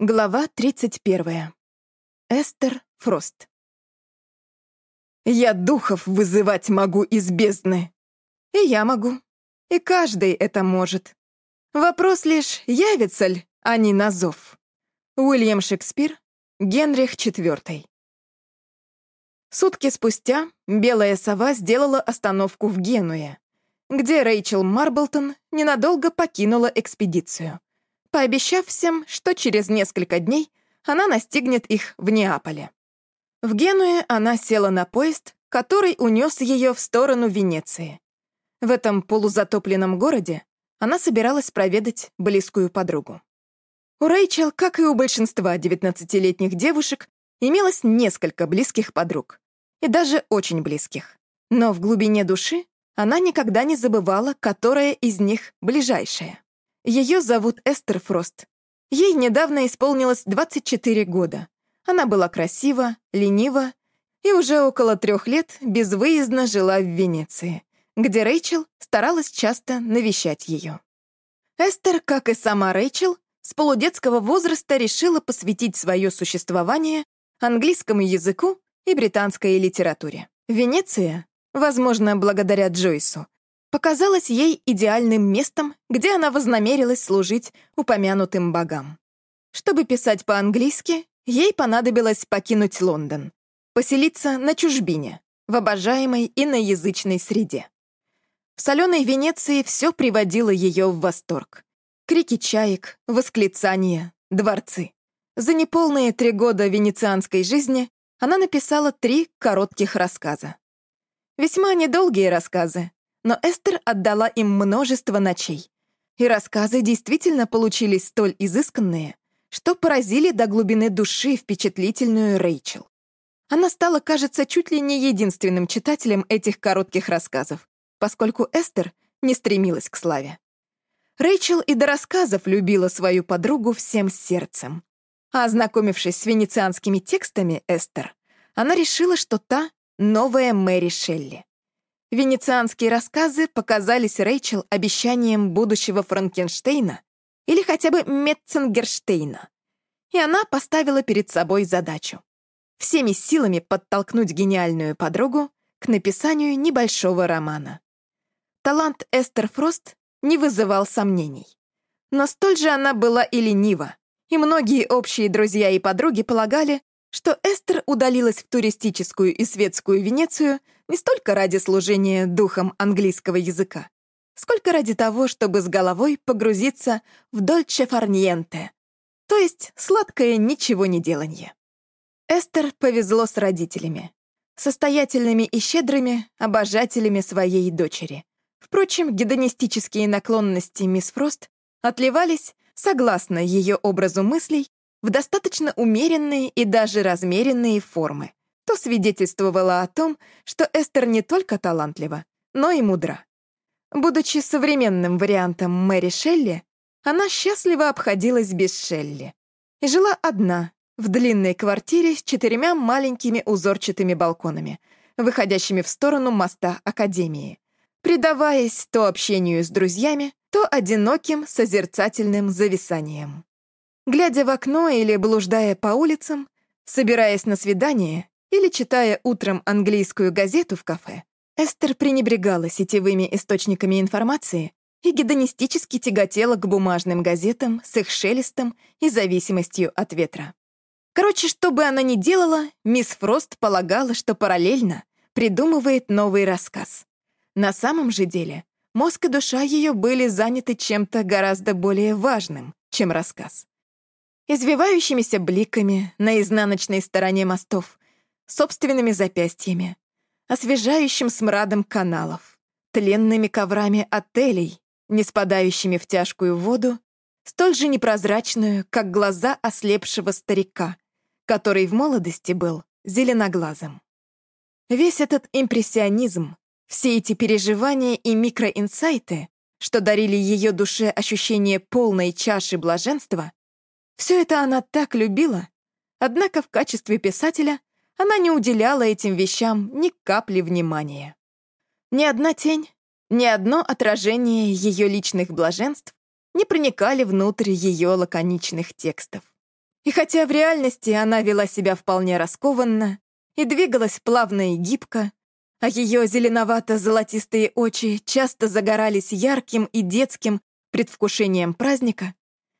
Глава 31. Эстер Фрост. «Я духов вызывать могу из бездны». «И я могу. И каждый это может. Вопрос лишь, явится ли они на зов». Уильям Шекспир, Генрих IV. Сутки спустя белая сова сделала остановку в Генуе, где Рэйчел Марблтон ненадолго покинула экспедицию пообещав всем, что через несколько дней она настигнет их в Неаполе. В Генуе она села на поезд, который унес ее в сторону Венеции. В этом полузатопленном городе она собиралась проведать близкую подругу. У Рэйчел, как и у большинства 19-летних девушек, имелось несколько близких подруг. И даже очень близких. Но в глубине души она никогда не забывала, которая из них ближайшая. Ее зовут Эстер Фрост. Ей недавно исполнилось 24 года. Она была красива, ленива и уже около трех лет безвыездно жила в Венеции, где Рэйчел старалась часто навещать ее. Эстер, как и сама Рэйчел, с полудетского возраста решила посвятить свое существование английскому языку и британской литературе. Венеция, возможно, благодаря Джойсу, показалось ей идеальным местом, где она вознамерилась служить упомянутым богам. Чтобы писать по-английски, ей понадобилось покинуть Лондон, поселиться на чужбине, в обожаемой иноязычной среде. В соленой Венеции все приводило ее в восторг. Крики чаек, восклицания, дворцы. За неполные три года венецианской жизни она написала три коротких рассказа. Весьма недолгие рассказы, но Эстер отдала им множество ночей. И рассказы действительно получились столь изысканные, что поразили до глубины души впечатлительную Рэйчел. Она стала, кажется, чуть ли не единственным читателем этих коротких рассказов, поскольку Эстер не стремилась к славе. Рэйчел и до рассказов любила свою подругу всем сердцем. А ознакомившись с венецианскими текстами Эстер, она решила, что та — новая Мэри Шелли. Венецианские рассказы показались Рэйчел обещанием будущего Франкенштейна или хотя бы Метцингерштейна. И она поставила перед собой задачу — всеми силами подтолкнуть гениальную подругу к написанию небольшого романа. Талант Эстер Фрост не вызывал сомнений. Но столь же она была и ленива, и многие общие друзья и подруги полагали, что Эстер удалилась в туристическую и светскую Венецию не столько ради служения духом английского языка, сколько ради того, чтобы с головой погрузиться в дольче фарниенте, то есть сладкое ничего не деланье. Эстер повезло с родителями, состоятельными и щедрыми обожателями своей дочери. Впрочем, гедонистические наклонности мисс Фрост отливались, согласно ее образу мыслей, в достаточно умеренные и даже размеренные формы, то свидетельствовало о том, что Эстер не только талантлива, но и мудра. Будучи современным вариантом Мэри Шелли, она счастливо обходилась без Шелли и жила одна в длинной квартире с четырьмя маленькими узорчатыми балконами, выходящими в сторону моста Академии, предаваясь то общению с друзьями, то одиноким созерцательным зависанием. Глядя в окно или блуждая по улицам, собираясь на свидание или читая утром английскую газету в кафе, Эстер пренебрегала сетевыми источниками информации и гедонистически тяготела к бумажным газетам с их шелестом и зависимостью от ветра. Короче, что бы она ни делала, мисс Фрост полагала, что параллельно придумывает новый рассказ. На самом же деле, мозг и душа ее были заняты чем-то гораздо более важным, чем рассказ извивающимися бликами на изнаночной стороне мостов, собственными запястьями, освежающим смрадом каналов, тленными коврами отелей, не спадающими в тяжкую воду, столь же непрозрачную, как глаза ослепшего старика, который в молодости был зеленоглазым. Весь этот импрессионизм, все эти переживания и микроинсайты, что дарили ее душе ощущение полной чаши блаженства, все это она так любила, однако в качестве писателя она не уделяла этим вещам ни капли внимания. Ни одна тень, ни одно отражение ее личных блаженств не проникали внутрь ее лаконичных текстов. И хотя в реальности она вела себя вполне раскованно и двигалась плавно и гибко, а ее зеленовато-золотистые очи часто загорались ярким и детским предвкушением праздника,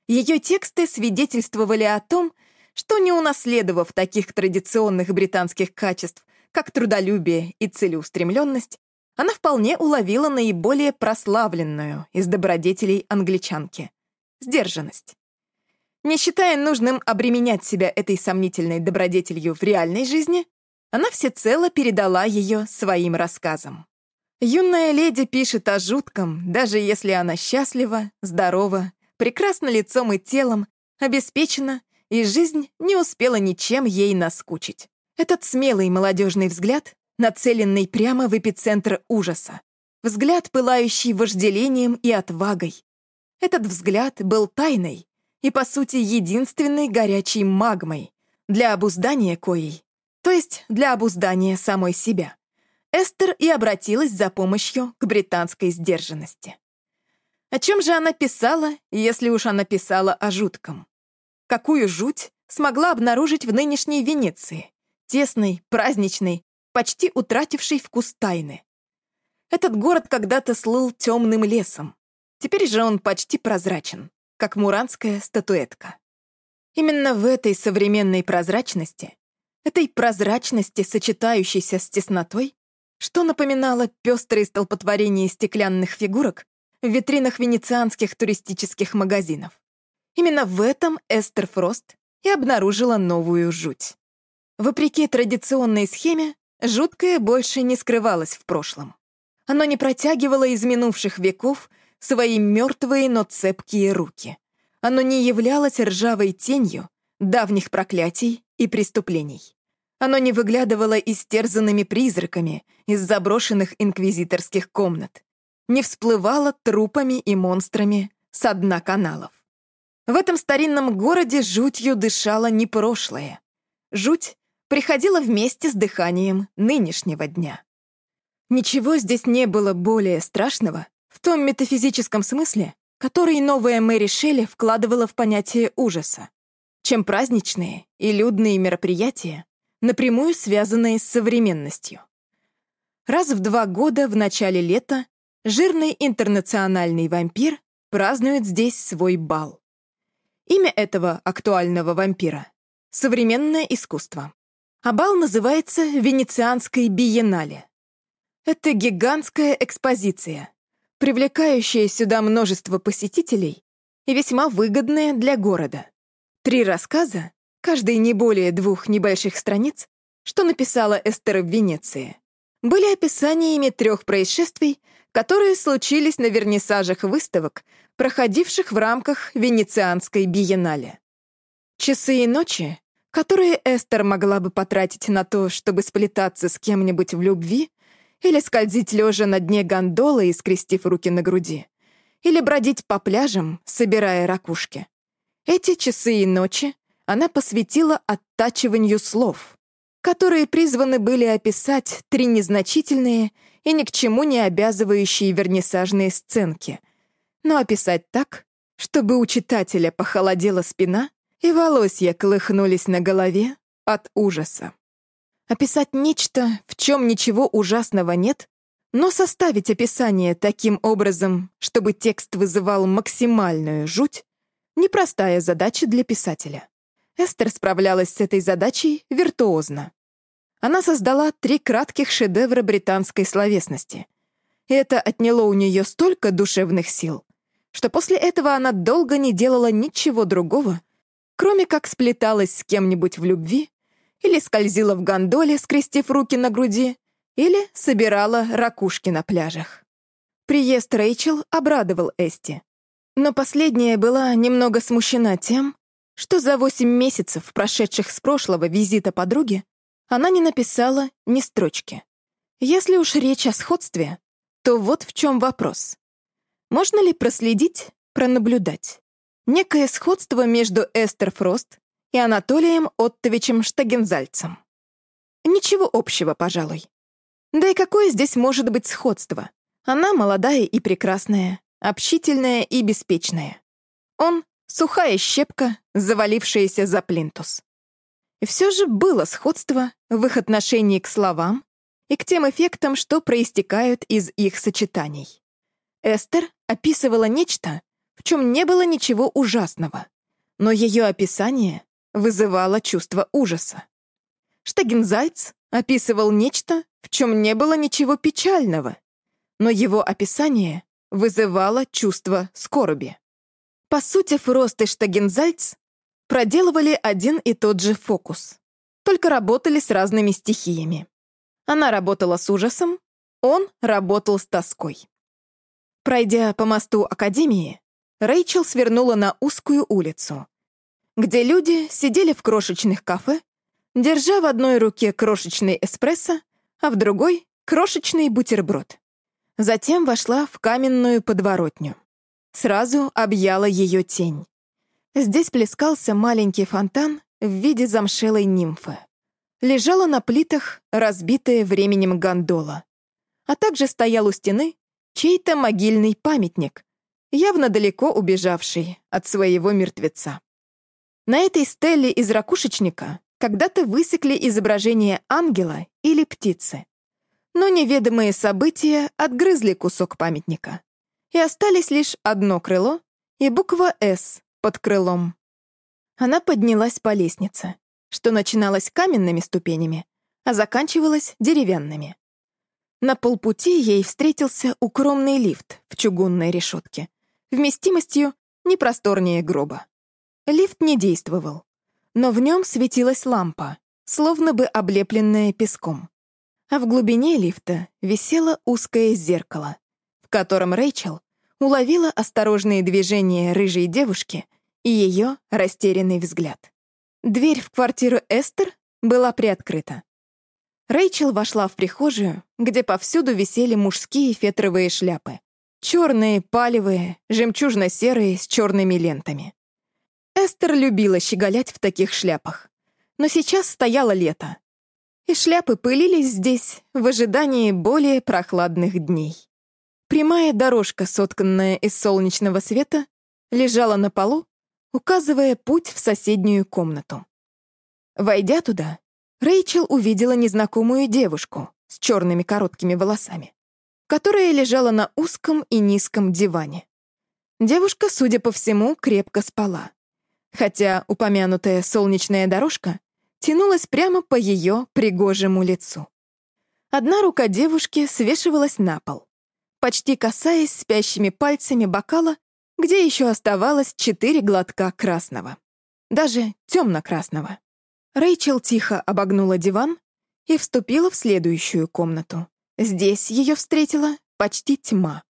ее тексты свидетельствовали о том, что не унаследовав таких традиционных британских качеств, как трудолюбие и целеустремленность, она вполне уловила наиболее прославленную из добродетелей англичанки — сдержанность. Не считая нужным обременять себя этой сомнительной добродетелью в реальной жизни, она всецело передала ее своим рассказам. Юная леди пишет о жутком, даже если она счастлива, здорова, прекрасна лицом и телом, обеспечена, и жизнь не успела ничем ей наскучить. Этот смелый молодежный взгляд, нацеленный прямо в эпицентр ужаса. Взгляд, пылающий вожделением и отвагой. Этот взгляд был тайной и, по сути, единственной горячей магмой для обуздания коей то есть для обуздания самой себя, Эстер и обратилась за помощью к британской сдержанности. О чем же она писала, если уж она писала о жутком? Какую жуть смогла обнаружить в нынешней Венеции, тесной, праздничной, почти утратившей вкус тайны? Этот город когда-то слыл темным лесом. Теперь же он почти прозрачен, как муранская статуэтка. Именно в этой современной прозрачности этой прозрачности, сочетающейся с теснотой, что напоминало пестрые столпотворения стеклянных фигурок в витринах венецианских туристических магазинов. Именно в этом Эстер Фрост и обнаружила новую жуть. Вопреки традиционной схеме, жуткое больше не скрывалось в прошлом. Оно не протягивало из минувших веков свои мертвые, но цепкие руки. Оно не являлось ржавой тенью давних проклятий и преступлений. Оно не выглядывало истерзанными призраками из заброшенных инквизиторских комнат, не всплывало трупами и монстрами со дна каналов. В этом старинном городе жутью дышало не прошлое. Жуть приходила вместе с дыханием нынешнего дня. Ничего здесь не было более страшного в том метафизическом смысле, который новая Мэри Шелли вкладывала в понятие ужаса, чем праздничные и людные мероприятия, напрямую связанные с современностью. Раз в два года в начале лета жирный интернациональный вампир празднует здесь свой бал. Имя этого актуального вампира — современное искусство. А бал называется Венецианской биеннале. Это гигантская экспозиция, привлекающая сюда множество посетителей и весьма выгодная для города. Три рассказа, каждый не более двух небольших страниц, что написала Эстер в Венеции, были описаниями трех происшествий, которые случились на вернисажах выставок, проходивших в рамках Венецианской биеннале. Часы и ночи, которые Эстер могла бы потратить на то, чтобы сплетаться с кем-нибудь в любви, или скользить лежа на дне гондолы и скрестив руки на груди, или бродить по пляжам, собирая ракушки. Эти часы и ночи она посвятила оттачиванию слов, которые призваны были описать три незначительные и ни к чему не обязывающие вернисажные сценки, но описать так, чтобы у читателя похолодела спина и волосья колыхнулись на голове от ужаса. Описать нечто, в чем ничего ужасного нет, но составить описание таким образом, чтобы текст вызывал максимальную жуть, непростая задача для писателя. Эстер справлялась с этой задачей виртуозно. Она создала три кратких шедевра британской словесности. И это отняло у нее столько душевных сил, что после этого она долго не делала ничего другого, кроме как сплеталась с кем-нибудь в любви или скользила в гондоле, скрестив руки на груди, или собирала ракушки на пляжах. Приезд Рэйчел обрадовал Эсти. Но последняя была немного смущена тем, что за восемь месяцев, прошедших с прошлого визита подруги, она не написала ни строчки. Если уж речь о сходстве, то вот в чем вопрос. Можно ли проследить, пронаблюдать некое сходство между Эстер Фрост и Анатолием Оттовичем Штагензальцем? Ничего общего, пожалуй. Да и какое здесь может быть сходство? Она молодая и прекрасная, общительная и беспечная. Он Сухая щепка, завалившаяся за плинтус. И все же было сходство в их отношении к словам и к тем эффектам, что проистекают из их сочетаний. Эстер описывала нечто, в чем не было ничего ужасного, но ее описание вызывало чувство ужаса. Штагензальц описывал нечто, в чем не было ничего печального, но его описание вызывало чувство скорби. По сути, Фрост и Штагензальц проделывали один и тот же фокус, только работали с разными стихиями. Она работала с ужасом, он работал с тоской. Пройдя по мосту Академии, Рэйчел свернула на узкую улицу, где люди сидели в крошечных кафе, держа в одной руке крошечный эспрессо, а в другой — крошечный бутерброд. Затем вошла в каменную подворотню. Сразу объяла ее тень. Здесь плескался маленький фонтан в виде замшелой нимфы. Лежала на плитах разбитая временем гондола. А также стоял у стены чей-то могильный памятник, явно далеко убежавший от своего мертвеца. На этой стеле из ракушечника когда-то высекли изображение ангела или птицы. Но неведомые события отгрызли кусок памятника. И остались лишь одно крыло и буква «С» под крылом. Она поднялась по лестнице, что начиналась каменными ступенями, а заканчивалась деревянными. На полпути ей встретился укромный лифт в чугунной решетке, вместимостью не просторнее гроба. Лифт не действовал, но в нем светилась лампа, словно бы облепленная песком. А в глубине лифта висело узкое зеркало, в котором Рэйчел уловила осторожные движения рыжей девушки и ее растерянный взгляд. Дверь в квартиру Эстер была приоткрыта. Рэйчел вошла в прихожую, где повсюду висели мужские фетровые шляпы. Черные, палевые, жемчужно-серые с черными лентами. Эстер любила щеголять в таких шляпах. Но сейчас стояло лето. И шляпы пылились здесь в ожидании более прохладных дней. Прямая дорожка, сотканная из солнечного света, лежала на полу, указывая путь в соседнюю комнату. Войдя туда, Рэйчел увидела незнакомую девушку с черными короткими волосами, которая лежала на узком и низком диване. Девушка, судя по всему, крепко спала, хотя упомянутая солнечная дорожка тянулась прямо по ее пригожему лицу. Одна рука девушки свешивалась на пол, почти касаясь спящими пальцами бокала, где еще оставалось четыре глотка красного, даже темно-красного. Рэйчел тихо обогнула диван и вступила в следующую комнату. Здесь ее встретила почти тьма.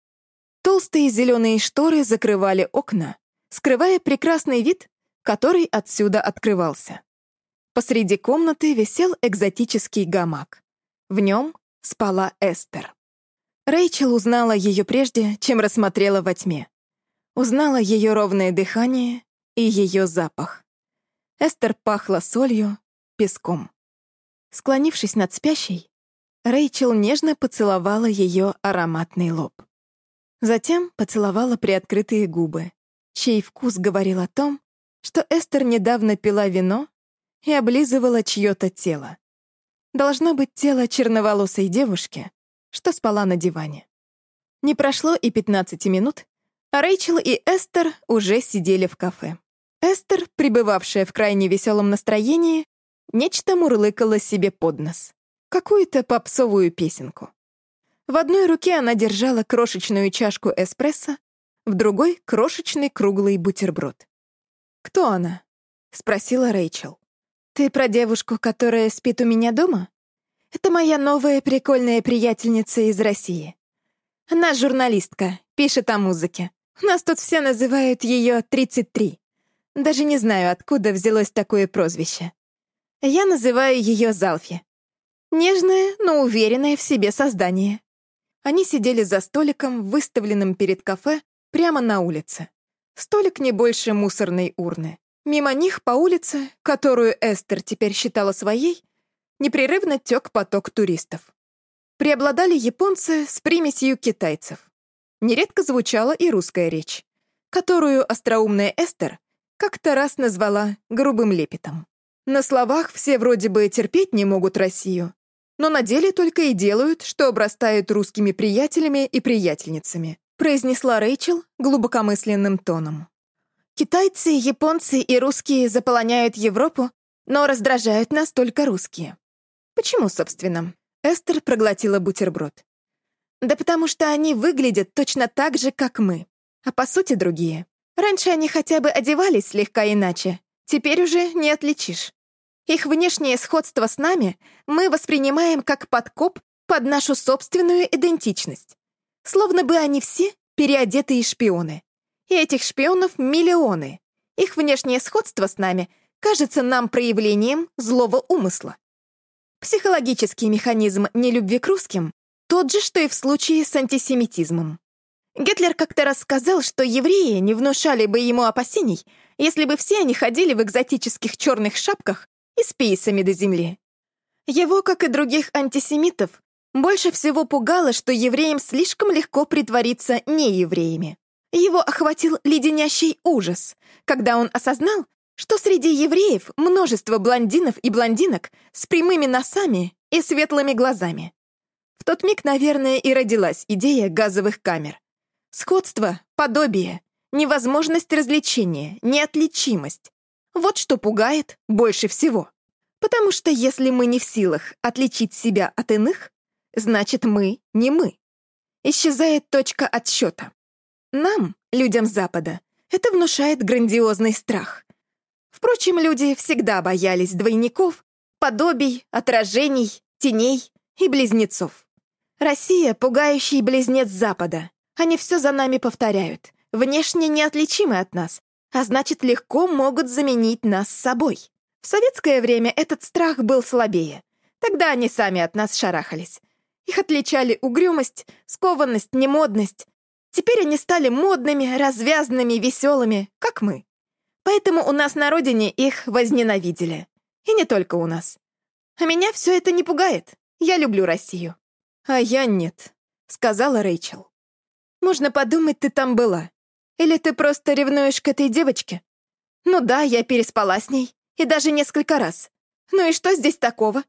Толстые зеленые шторы закрывали окна, скрывая прекрасный вид, который отсюда открывался. Посреди комнаты висел экзотический гамак. В нем спала Эстер. Рэйчел узнала ее прежде, чем рассмотрела во тьме. Узнала ее ровное дыхание и ее запах. Эстер пахла солью, песком. Склонившись над спящей, Рэйчел нежно поцеловала ее ароматный лоб. Затем поцеловала приоткрытые губы, чей вкус говорил о том, что Эстер недавно пила вино и облизывала чье-то тело. Должно быть тело черноволосой девушки, что спала на диване. Не прошло и 15 минут, Рэйчел и Эстер уже сидели в кафе. Эстер, пребывавшая в крайне веселом настроении, нечто мурлыкала себе под нос. Какую-то попсовую песенку. В одной руке она держала крошечную чашку эспрессо, в другой — крошечный круглый бутерброд. «Кто она?» — спросила Рэйчел. «Ты про девушку, которая спит у меня дома? Это моя новая прикольная приятельница из России. Она журналистка, пишет о музыке. Нас тут все называют ее 33. Даже не знаю, откуда взялось такое прозвище. Я называю ее Залфи. Нежное, но уверенное в себе создание. Они сидели за столиком, выставленным перед кафе, прямо на улице. Столик не больше мусорной урны. Мимо них по улице, которую Эстер теперь считала своей, непрерывно тек поток туристов. Преобладали японцы с примесью китайцев. Нередко звучала и русская речь, которую остроумная Эстер как-то раз назвала грубым лепетом. На словах все вроде бы терпеть не могут Россию, но на деле только и делают, что обрастают русскими приятелями и приятельницами, произнесла Рэйчел глубокомысленным тоном. Китайцы, японцы и русские заполоняют Европу, но раздражают нас только русские. Почему, собственно? Эстер проглотила бутерброд. Да потому что они выглядят точно так же, как мы, а по сути другие. Раньше они хотя бы одевались слегка иначе, теперь уже не отличишь. Их внешнее сходство с нами мы воспринимаем как подкоп под нашу собственную идентичность. Словно бы они все переодетые шпионы. И этих шпионов миллионы. Их внешнее сходство с нами кажется нам проявлением злого умысла. Психологический механизм нелюбви к русским тот же, что и в случае с антисемитизмом. Гитлер как-то рассказал, что евреи не внушали бы ему опасений, если бы все они ходили в экзотических черных шапках и с пейсами до земли. Его, как и других антисемитов, больше всего пугало, что евреям слишком легко притвориться неевреями. Его охватил леденящий ужас, когда он осознал, что среди евреев множество блондинов и блондинок с прямыми носами и светлыми глазами. В тот миг, наверное, и родилась идея газовых камер. Сходство, подобие, невозможность развлечения, неотличимость. Вот что пугает больше всего. Потому что если мы не в силах отличить себя от иных, значит, мы не мы. Исчезает точка отсчета. Нам, людям Запада, это внушает грандиозный страх. Впрочем, люди всегда боялись двойников, подобий, отражений, теней и близнецов. Россия — пугающий близнец Запада. Они все за нами повторяют. Внешне неотличимы от нас, а значит, легко могут заменить нас собой. В советское время этот страх был слабее. Тогда они сами от нас шарахались. Их отличали угрюмость, скованность, немодность. Теперь они стали модными, развязными, веселыми, как мы. Поэтому у нас на родине их возненавидели. И не только у нас. А меня все это не пугает. Я люблю Россию. «А я нет», — сказала Рэйчел. «Можно подумать, ты там была. Или ты просто ревнуешь к этой девочке? Ну да, я переспала с ней, и даже несколько раз. Ну и что здесь такого?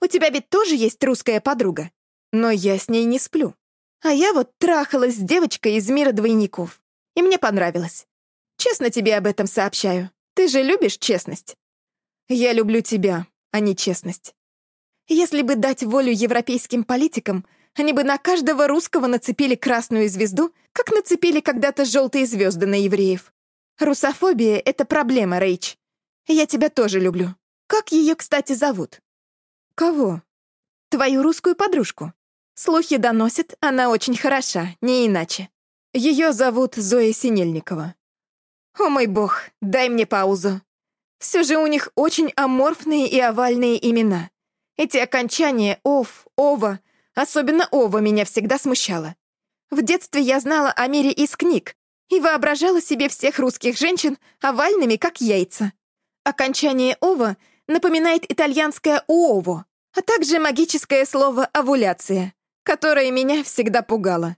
У тебя ведь тоже есть русская подруга. Но я с ней не сплю. А я вот трахалась с девочкой из мира двойников. И мне понравилось. Честно тебе об этом сообщаю. Ты же любишь честность. Я люблю тебя, а не честность. Если бы дать волю европейским политикам, они бы на каждого русского нацепили красную звезду, как нацепили когда-то желтые звезды на евреев. Русофобия — это проблема, Рейч. Я тебя тоже люблю. Как ее, кстати, зовут? Кого? Твою русскую подружку. Слухи доносят, она очень хороша, не иначе. Ее зовут Зоя Синельникова. О мой бог, дай мне паузу. Все же у них очень аморфные и овальные имена. Эти окончания «ов», «ова», особенно «ова» меня всегда смущало. В детстве я знала о мире из книг и воображала себе всех русских женщин овальными, как яйца. Окончание «ова» напоминает итальянское «уово», а также магическое слово «овуляция», которое меня всегда пугало.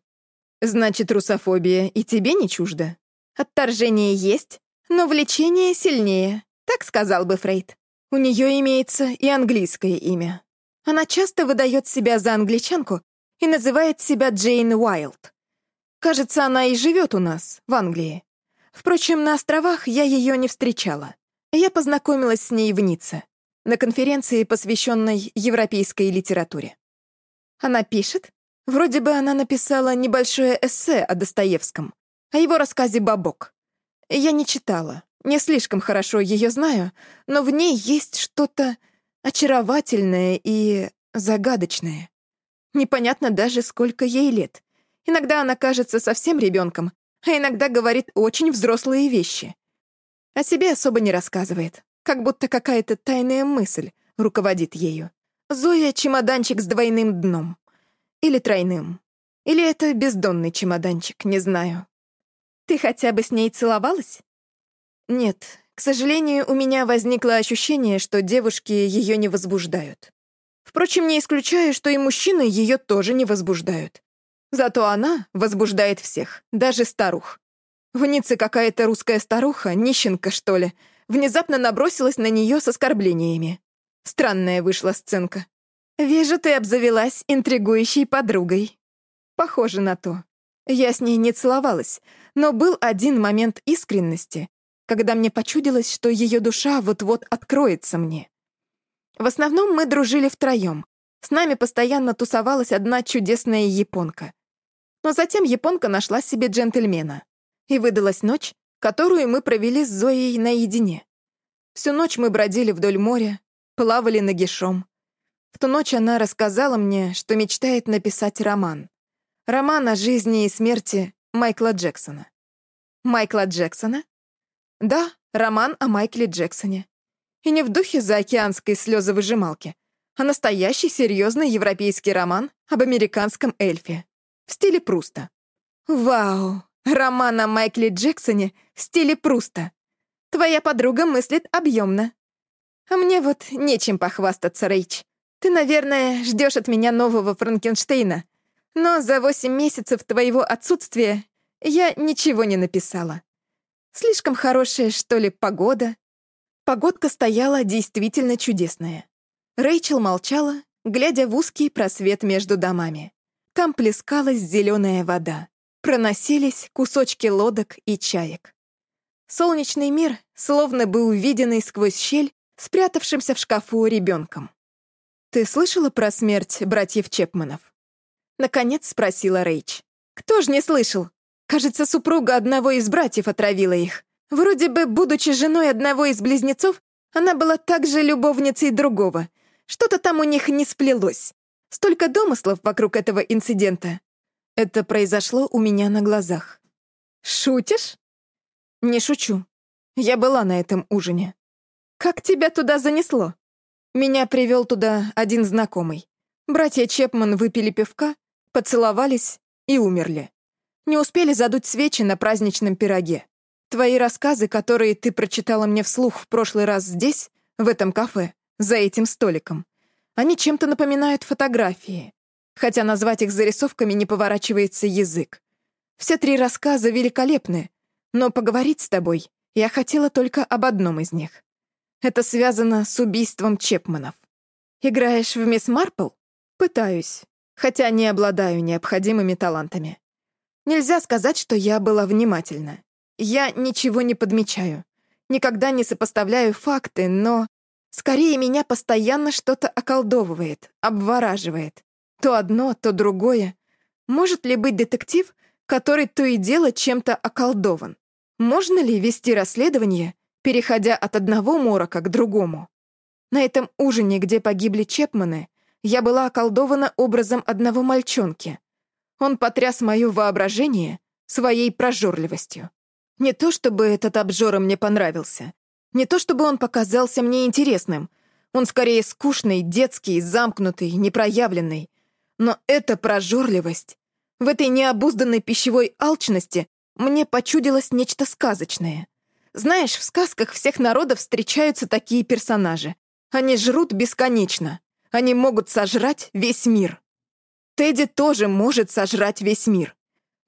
Значит, русофобия и тебе не чужда? Отторжение есть, но влечение сильнее, так сказал бы Фрейд. У нее имеется и английское имя. Она часто выдает себя за англичанку и называет себя Джейн Уайлд. Кажется, она и живет у нас, в Англии. Впрочем, на островах я ее не встречала. Я познакомилась с ней в Ницце, на конференции, посвященной европейской литературе. Она пишет? Вроде бы она написала небольшое эссе о Достоевском, о его рассказе «Бабок». Я не читала, не слишком хорошо ее знаю, но в ней есть что-то очаровательное и загадочное. Непонятно даже, сколько ей лет. Иногда она кажется совсем ребенком, а иногда говорит очень взрослые вещи. О себе особо не рассказывает, как будто какая-то тайная мысль руководит ею. Зоя — чемоданчик с двойным дном. Или тройным. Или это бездонный чемоданчик, не знаю. Ты хотя бы с ней целовалась? Нет, к сожалению, у меня возникло ощущение, что девушки ее не возбуждают. Впрочем, не исключаю, что и мужчины ее тоже не возбуждают. Зато она возбуждает всех, даже старух. В Ницце какая-то русская старуха, нищенка, что ли, внезапно набросилась на нее с оскорблениями. Странная вышла сценка. «Вижу, ты обзавелась интригующей подругой». Похоже на то. Я с ней не целовалась, но был один момент искренности, когда мне почудилось, что ее душа вот-вот откроется мне. В основном мы дружили втроем. С нами постоянно тусовалась одна чудесная японка. Но затем японка нашла себе джентльмена. И выдалась ночь, которую мы провели с Зоей наедине. Всю ночь мы бродили вдоль моря, плавали нагишом. В ту ночь она рассказала мне, что мечтает написать роман. Роман о жизни и смерти Майкла Джексона. Майкла Джексона? Да, роман о Майкле Джексоне. И не в духе заокеанской слезовыжималки, а настоящий серьезный европейский роман об американском эльфе. В стиле Пруста. Вау! Роман о Майкле Джексоне в стиле Пруста. Твоя подруга мыслит объемно. А мне вот нечем похвастаться, Рейч. Ты, наверное, ждешь от меня нового Франкенштейна. Но за восемь месяцев твоего отсутствия я ничего не написала. Слишком хорошая, что ли, погода. Погодка стояла действительно чудесная. Рэйчел молчала, глядя в узкий просвет между домами. Там плескалась зеленая вода. Проносились кусочки лодок и чаек. Солнечный мир словно бы увиденный сквозь щель, спрятавшимся в шкафу ребенком. «Ты слышала про смерть братьев Чепманов?» Наконец спросила Рейч. «Кто ж не слышал? Кажется, супруга одного из братьев отравила их. Вроде бы, будучи женой одного из близнецов, она была также любовницей другого. Что-то там у них не сплелось. Столько домыслов вокруг этого инцидента. Это произошло у меня на глазах. Шутишь? Не шучу. Я была на этом ужине. Как тебя туда занесло? Меня привел туда один знакомый. Братья Чепман выпили пивка, поцеловались и умерли. Не успели задуть свечи на праздничном пироге. Твои рассказы, которые ты прочитала мне вслух в прошлый раз здесь, в этом кафе, за этим столиком, они чем-то напоминают фотографии, хотя назвать их зарисовками не поворачивается язык. Все три рассказа великолепны, но поговорить с тобой я хотела только об одном из них. Это связано с убийством Чепманов. Играешь в мисс Марпл? Пытаюсь, хотя не обладаю необходимыми талантами. Нельзя сказать, что я была внимательна. Я ничего не подмечаю, никогда не сопоставляю факты, но скорее меня постоянно что-то околдовывает, обвораживает. То одно, то другое. Может ли быть детектив, который то и дело чем-то околдован? Можно ли вести расследование, переходя от одного морока к другому. На этом ужине, где погибли Чепманы, я была околдована образом одного мальчонки. Он потряс мое воображение своей прожорливостью. Не то чтобы этот обжора мне понравился, не то чтобы он показался мне интересным, он скорее скучный, детский, замкнутый, непроявленный. Но эта прожорливость, в этой необузданной пищевой алчности мне почудилось нечто сказочное. Знаешь, в сказках всех народов встречаются такие персонажи. Они жрут бесконечно. Они могут сожрать весь мир. Тедди тоже может сожрать весь мир.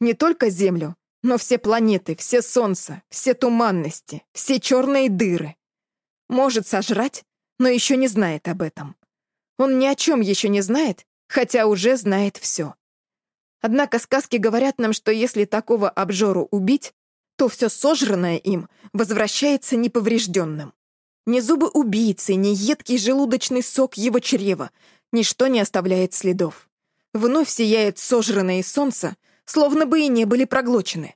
Не только Землю, но все планеты, все солнца, все туманности, все черные дыры. Может сожрать, но еще не знает об этом. Он ни о чем еще не знает, хотя уже знает все. Однако сказки говорят нам, что если такого обжору убить, то все сожранное им возвращается неповрежденным. Ни зубы убийцы, ни едкий желудочный сок его чрева, ничто не оставляет следов. Вновь сияет сожранное солнце, словно бы и не были проглочены.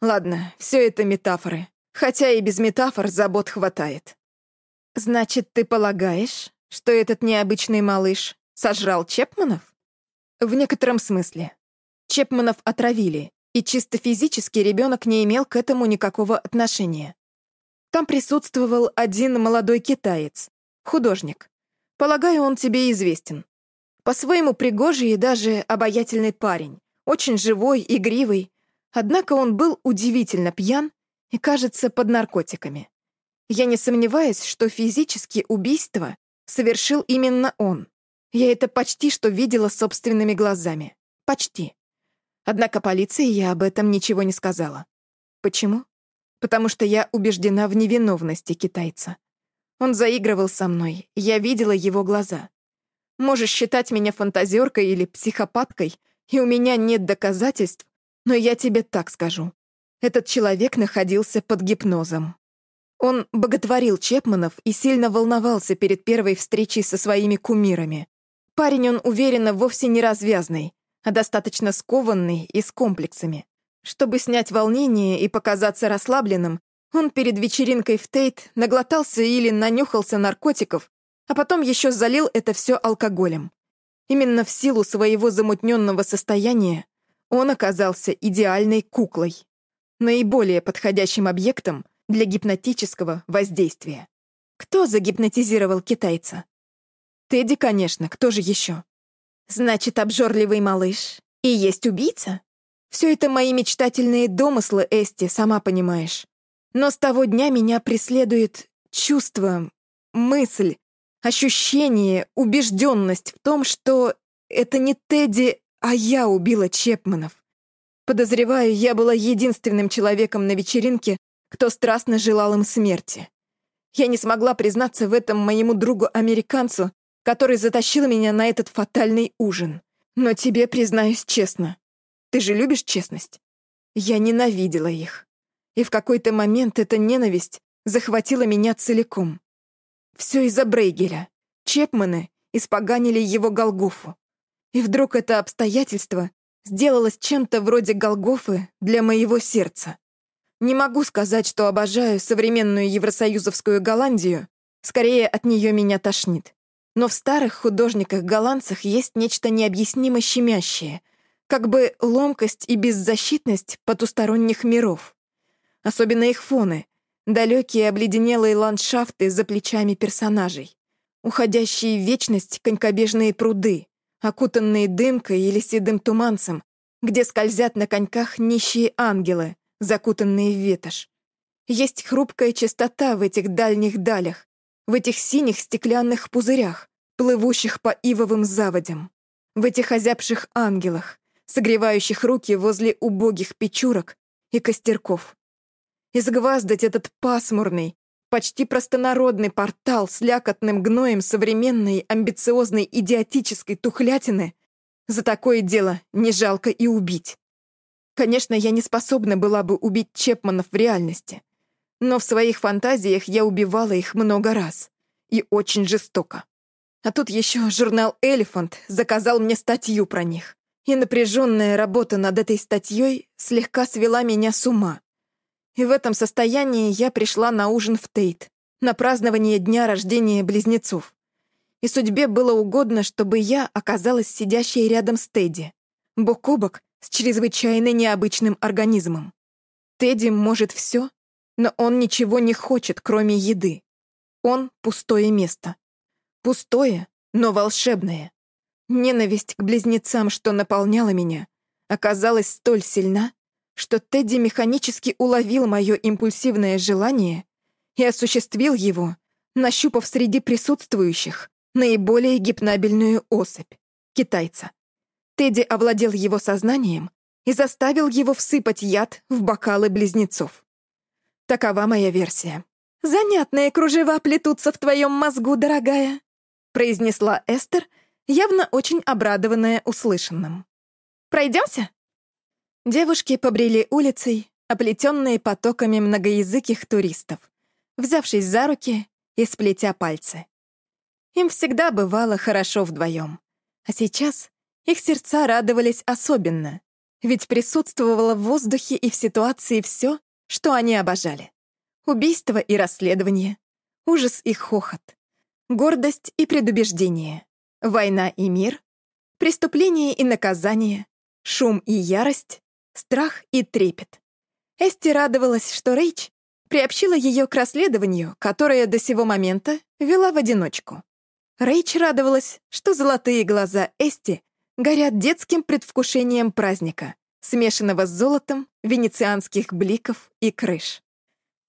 Ладно, все это метафоры, хотя и без метафор забот хватает. Значит, ты полагаешь, что этот необычный малыш сожрал Чепманов? В некотором смысле. Чепманов отравили, и чисто физически ребенок не имел к этому никакого отношения. Там присутствовал один молодой китаец, художник. Полагаю, он тебе известен. По-своему пригожий и даже обаятельный парень, очень живой, игривый, однако он был удивительно пьян и, кажется, под наркотиками. Я не сомневаюсь, что физически убийство совершил именно он. Я это почти что видела собственными глазами. Почти. Однако полиции я об этом ничего не сказала. почему? Потому что я убеждена в невиновности китайца. Он заигрывал со мной, я видела его глаза. Можешь считать меня фантазеркой или психопаткой, и у меня нет доказательств, но я тебе так скажу. Этот человек находился под гипнозом. Он боготворил Чепманов и сильно волновался перед первой встречей со своими кумирами. Парень он, уверенно, вовсе не развязный, а достаточно скованный и с комплексами. Чтобы снять волнение и показаться расслабленным, он перед вечеринкой в Тейт наглотался или нанюхался наркотиков, а потом еще залил это все алкоголем. Именно в силу своего замутненного состояния он оказался идеальной куклой, наиболее подходящим объектом для гипнотического воздействия. Кто загипнотизировал китайца? Тедди, конечно, кто же еще? Значит, обжорливый малыш и есть убийца? Все это мои мечтательные домыслы, Эсти, сама понимаешь. Но с того дня меня преследует чувство, мысль, ощущение, убежденность в том, что это не Тедди, а я убила Чепманов. Подозреваю, я была единственным человеком на вечеринке, кто страстно желал им смерти. Я не смогла признаться в этом моему другу-американцу, который затащил меня на этот фатальный ужин. Но тебе признаюсь честно. Ты же любишь честность? Я ненавидела их. И в какой-то момент эта ненависть захватила меня целиком. Все из-за Брейгеля. Чепманы испоганили его Голгофу. И вдруг это обстоятельство сделалось чем-то вроде Голгофы для моего сердца. Не могу сказать, что обожаю современную евросоюзовскую Голландию, скорее от нее меня тошнит. Но в старых художниках-голландцах есть нечто необъяснимо щемящее, как бы ломкость и беззащитность потусторонних миров. Особенно их фоны, далекие обледенелые ландшафты за плечами персонажей, уходящие в вечность конькобежные пруды, окутанные дымкой или седым туманцем, где скользят на коньках нищие ангелы, закутанные в ветошь. Есть хрупкая чистота в этих дальних далях, в этих синих стеклянных пузырях, плывущих по ивовым заводям, в этих озябших ангелах, согревающих руки возле убогих печурок и костерков. Изгваздать этот пасмурный, почти простонародный портал с лякотным гноем современной, амбициозной, идиотической тухлятины за такое дело не жалко и убить. Конечно, я не способна была бы убить Чепманов в реальности, но в своих фантазиях я убивала их много раз. И очень жестоко. А тут еще журнал «Элефант» заказал мне статью про них. И напряженная работа над этой статьей слегка свела меня с ума. И в этом состоянии я пришла на ужин в Тейт, на празднование дня рождения близнецов. И судьбе было угодно, чтобы я оказалась сидящей рядом с Тедди, бок о бок с чрезвычайно необычным организмом. Тедди может все, но он ничего не хочет, кроме еды. Он — пустое место. Пустое, но волшебное. Ненависть к близнецам, что наполняла меня, оказалась столь сильна, что Тедди механически уловил мое импульсивное желание и осуществил его, нащупав среди присутствующих наиболее гипнабельную особь — китайца. Тедди овладел его сознанием и заставил его всыпать яд в бокалы близнецов. Такова моя версия. «Занятные кружева плетутся в твоем мозгу, дорогая», произнесла Эстер, явно очень обрадованная услышанным. «Пройдемся?» Девушки побрели улицей, оплетенные потоками многоязыких туристов, взявшись за руки и сплетя пальцы. Им всегда бывало хорошо вдвоем, а сейчас их сердца радовались особенно, ведь присутствовало в воздухе и в ситуации все, что они обожали. Убийство и расследование, ужас и хохот, гордость и предубеждение, война и мир, преступление и наказание, шум и ярость, страх и трепет. Эсти радовалась, что Рейч приобщила ее к расследованию, которое до сего момента вела в одиночку. Рейч радовалась, что золотые глаза Эсти горят детским предвкушением праздника, смешанного с золотом венецианских бликов и крыш.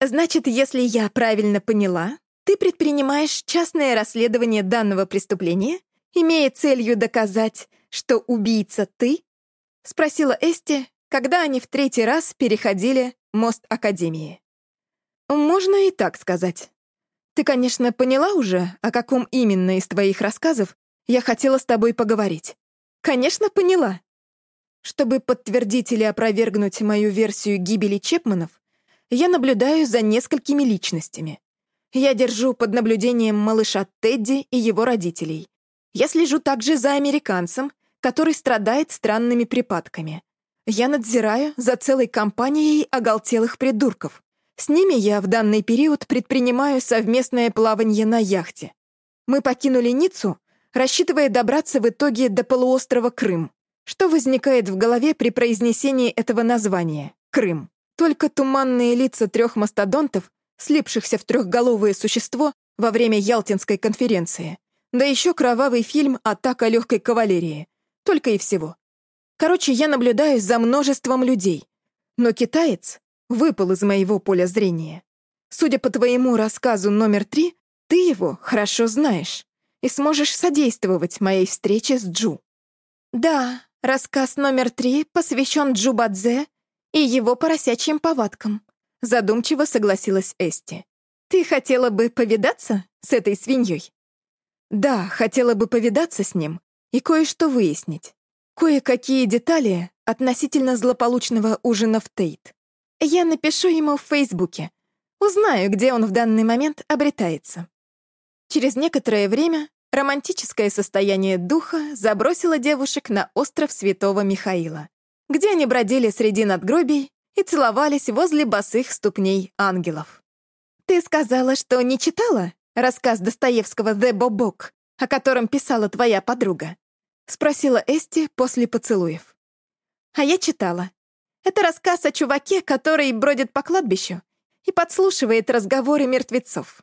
Значит, если я правильно поняла, ты предпринимаешь частное расследование данного преступления, имея целью доказать, что убийца ты? Спросила Эсти, когда они в третий раз переходили мост Академии. Можно и так сказать. Ты, конечно, поняла уже, о каком именно из твоих рассказов я хотела с тобой поговорить. Конечно, поняла. Чтобы подтвердить или опровергнуть мою версию гибели Чепманов, я наблюдаю за несколькими личностями. Я держу под наблюдением малыша Тедди и его родителей. Я слежу также за американцем, который страдает странными припадками. Я надзираю за целой компанией оголтелых придурков. С ними я в данный период предпринимаю совместное плавание на яхте. Мы покинули Ниццу, рассчитывая добраться в итоге до полуострова Крым. Что возникает в голове при произнесении этого названия — Крым? Только туманные лица трех мастодонтов, слипшихся в трехголовое существо во время Ялтинской конференции. Да еще кровавый фильм «Атака легкой кавалерии». Только и всего. Короче, я наблюдаю за множеством людей. Но китаец выпал из моего поля зрения. Судя по твоему рассказу номер три, ты его хорошо знаешь и сможешь содействовать моей встрече с Джу. Да, Рассказ номер три посвящен Джубадзе и его поросячьим повадкам. Задумчиво согласилась Эсти. Ты хотела бы повидаться с этой свиньей? Да, хотела бы повидаться с ним и кое-что выяснить. Кое-какие детали относительно злополучного ужина в Тейт. Я напишу ему в Фейсбуке. Узнаю, где он в данный момент обретается. Через некоторое время Романтическое состояние духа забросило девушек на остров Святого Михаила, где они бродили среди надгробий и целовались возле босых ступней ангелов. «Ты сказала, что не читала рассказ Достоевского «The Бобок», о котором писала твоя подруга?» — спросила Эсти после поцелуев. «А я читала. Это рассказ о чуваке, который бродит по кладбищу и подслушивает разговоры мертвецов.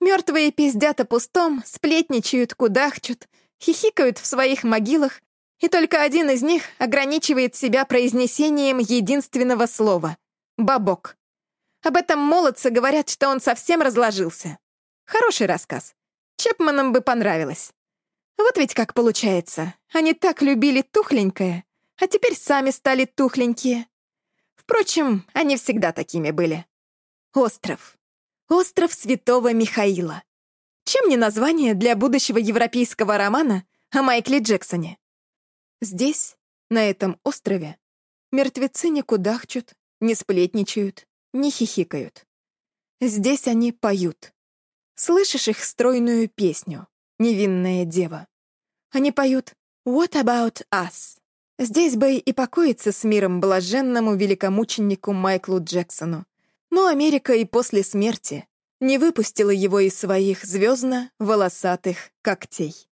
Мертвые пиздят о пустом, сплетничают, кудахчут, хихикают в своих могилах, и только один из них ограничивает себя произнесением единственного слова — «бабок». Об этом молодцы говорят, что он совсем разложился. Хороший рассказ. Чепманам бы понравилось. Вот ведь как получается. Они так любили тухленькое, а теперь сами стали тухленькие. Впрочем, они всегда такими были. Остров. Остров Святого Михаила. Чем не название для будущего европейского романа о Майкле Джексоне? Здесь, на этом острове, мертвецы не кудахчут, не сплетничают, не хихикают. Здесь они поют. Слышишь их стройную песню «Невинная дева». Они поют «What about us?» Здесь бы и покоиться с миром блаженному великомученику Майклу Джексону, но Америка и после смерти не выпустила его из своих звездно-волосатых когтей.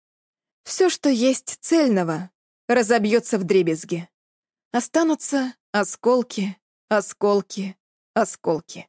Все, что есть цельного, разобьется в дребезги. Останутся осколки, осколки, осколки.